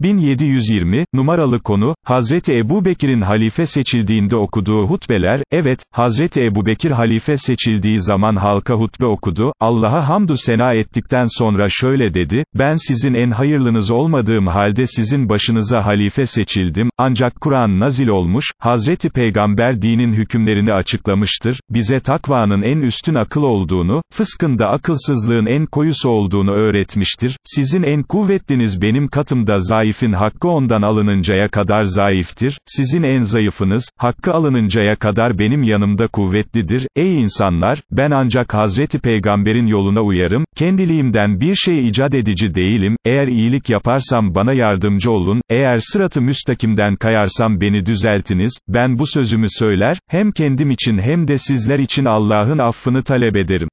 1720, numaralı konu, Hazreti Ebu Bekir'in halife seçildiğinde okuduğu hutbeler, evet, Hazreti Ebu Bekir halife seçildiği zaman halka hutbe okudu, Allah'a hamdü sena ettikten sonra şöyle dedi, ben sizin en hayırlınız olmadığım halde sizin başınıza halife seçildim, ancak Kur'an nazil olmuş, Hazreti Peygamber dinin hükümlerini açıklamıştır, bize takvanın en üstün akıl olduğunu, fıskın da akılsızlığın en koyusu olduğunu öğretmiştir, sizin en kuvvetliniz benim katımda zayıf, zayıfın hakkı ondan alınıncaya kadar zayıftır, sizin en zayıfınız, hakkı alınıncaya kadar benim yanımda kuvvetlidir, ey insanlar, ben ancak Hazreti Peygamber'in yoluna uyarım, kendiliğimden bir şey icat edici değilim, eğer iyilik yaparsam bana yardımcı olun, eğer sıratı müstakimden kayarsam beni düzeltiniz, ben bu sözümü söyler, hem kendim için hem de sizler için Allah'ın affını talep ederim.